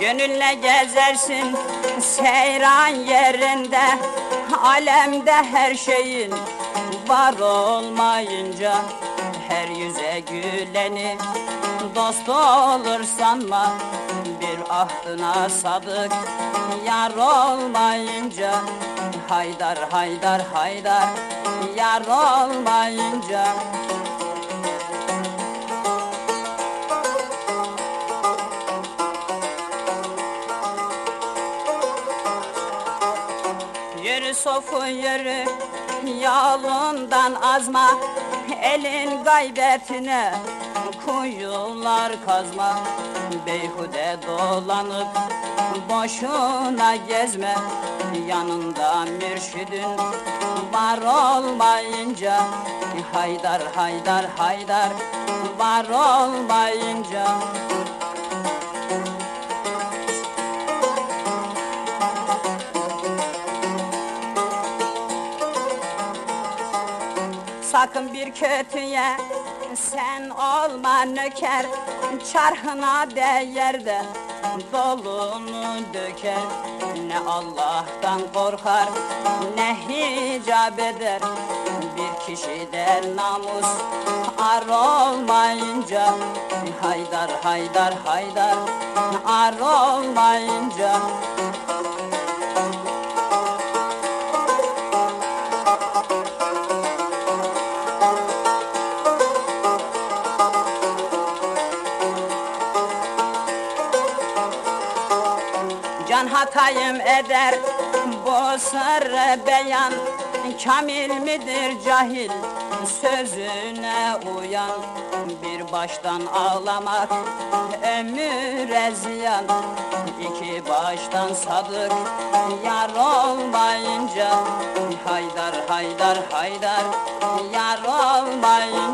Gönülle gezersin seyran yerinde Alemde her şeyin var olmayınca Her yüze güleni dost olur sanma ahdına sadık yar olmayınca Haydar haydar haydar yar olmayınca. Yürü sofu yürü yolundan azma Elin gaybetine kuyular kazma Beyhude dolanıp boşuna gezme. Yanında mürşidin var olmayınca Haydar haydar haydar var olmayınca. Sakın bir kötüye sen olma nöker Çarhına değer de dolunu döker. Ne Allah'tan korkar ne hicap eder. Bir kişide namus ar olmayınca Haydar haydar haydar ar olmayınca Can hatayım eder bu sırrı beyan. Kamil midir cahil sözüne uyan. Bir baştan ağlamak ömüre ziyan. İki baştan sadık yar olmayınca. Haydar haydar haydar yar olmayınca